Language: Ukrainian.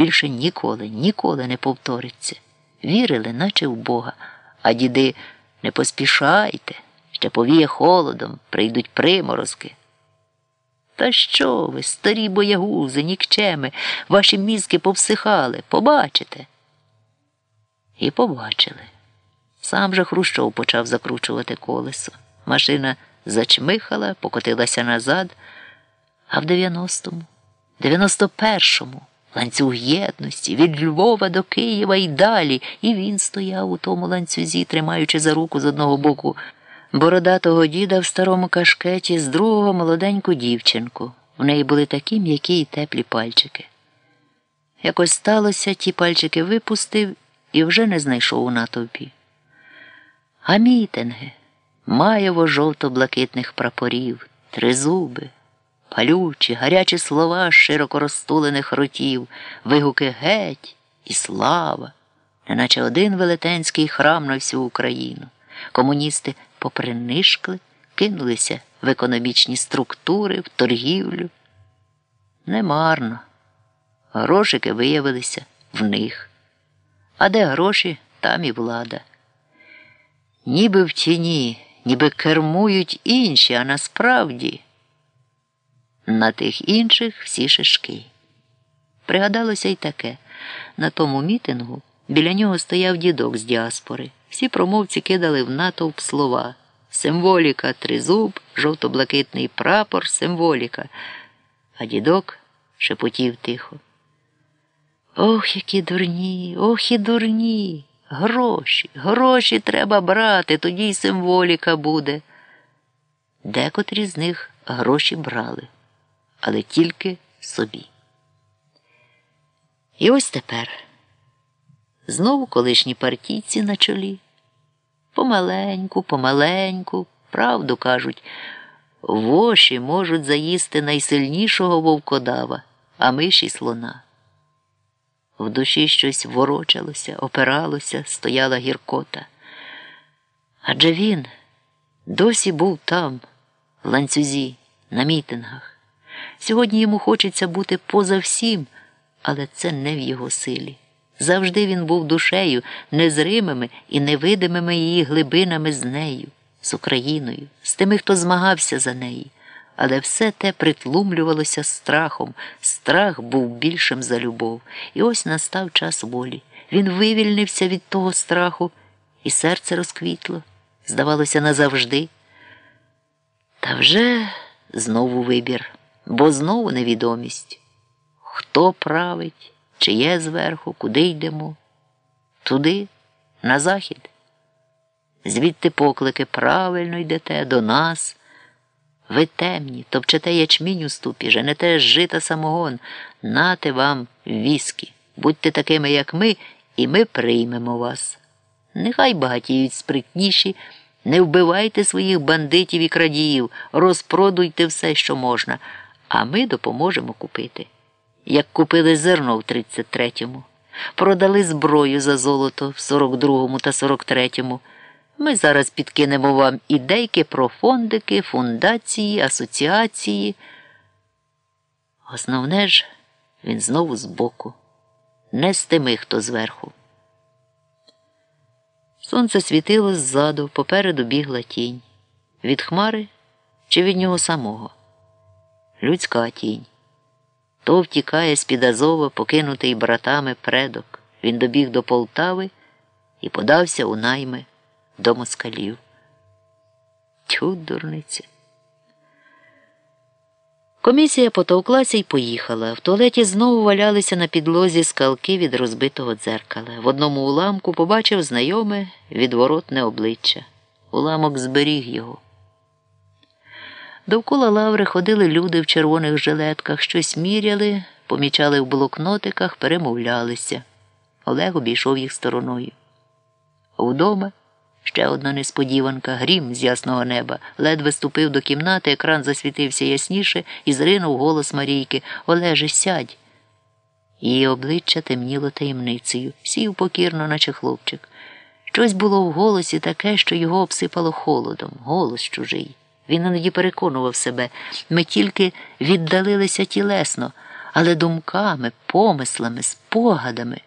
більше ніколи, ніколи не повториться. Вірили, наче в Бога, а діди не поспішайте, ще повіє холодом, прийдуть приморозки. Та що ви, старі боягузи, нікчеми, ваші мізки повсихали, побачите. І побачили. Сам же Хрущов почав закручувати колесо. Машина зачмихала, покотилася назад, а в 90-му, 91-му ланцюг єдності від Львова до Києва і далі, і він стояв у тому ланцюзі, тримаючи за руку з одного боку бородатого діда в старому кашкеті, з другого молоденьку дівчинку. В неї були такі м'які й теплі пальчики. Якось сталося, ті пальчики випустив і вже не знайшов у натовпі. А мітинги, маєво жовто-блакитних прапорів, тризуби, палючі, гарячі слова широко розтулених ротів, вигуки геть і слава, неначе один велетенський храм на всю Україну. Комуністи попринишкли, кинулися в економічні структури, в торгівлю. Немарно. Грошики виявилися в них. А де гроші, там і влада. Ніби в тіні, ніби кермують інші, а насправді на тих інших всі шишки. Пригадалося й таке на тому мітингу біля нього стояв дідок з діаспори. Всі промовці кидали в натовп слова символіка тризуб, жовто-блакитний прапор, символіка. А дідок шепотів тихо. Ох, які дурні, ох і дурні. Гроші, гроші треба брати, тоді й символіка буде. Декотрі з них гроші брали, але тільки собі. І ось тепер знову колишні партійці на чолі. Помаленьку, помаленьку, правду кажуть, воші можуть заїсти найсильнішого вовкодава, а миші слона. В душі щось ворочалося, опиралося, стояла гіркота. Адже він досі був там, в ланцюзі, на мітингах. Сьогодні йому хочеться бути поза всім, але це не в його силі. Завжди він був душею, незримими і невидимими її глибинами з нею, з Україною, з тими, хто змагався за неї. Але все те притлумлювалося страхом. Страх був більшим за любов. І ось настав час волі. Він вивільнився від того страху, і серце розквітло, здавалося, назавжди. Та вже знову вибір, бо знову невідомість. Хто править, чи є зверху, куди йдемо? Туди, на захід. Звідти поклики правильно йдете до нас. Ви темні, топчете ячмінь у ступі, женете жита самогон, нате вам віскі. Будьте такими, як ми, і ми приймемо вас. Нехай багатіють спритніші, не вбивайте своїх бандитів і крадіїв, розпродуйте все, що можна, а ми допоможемо купити. Як купили зерно в 33-му, продали зброю за золото в 42-му та 43-му. Ми зараз підкинемо вам ідейки про фондики, фундації, асоціації. Основне ж, він знову збоку, не з тими, хто зверху. Сонце світило ззаду, попереду бігла тінь. Від хмари чи від нього самого? Людська тінь. То втікає з під Азова, покинутий братами предок. Він добіг до Полтави і подався у найми до москалів. Тю, дурниця. Комісія потовклася і поїхала. В туалеті знову валялися на підлозі скалки від розбитого дзеркала. В одному уламку побачив знайоме відворотне обличчя. Уламок зберіг його. Довкола лаври ходили люди в червоних жилетках, щось міряли, помічали в блокнотиках, перемовлялися. Олег обійшов їх стороною. Вдома ще одна несподіванка, грім з ясного неба, ледве ступив до кімнати, екран засвітився ясніше і зринув голос Марійки Олеже, сядь. Її обличчя темніло таємницею, сів покірно, наче хлопчик. Щось було в голосі таке, що його обсипало холодом, голос чужий. Він іноді переконував себе ми тільки віддалилися тілесно, але думками, помислами, спогадами.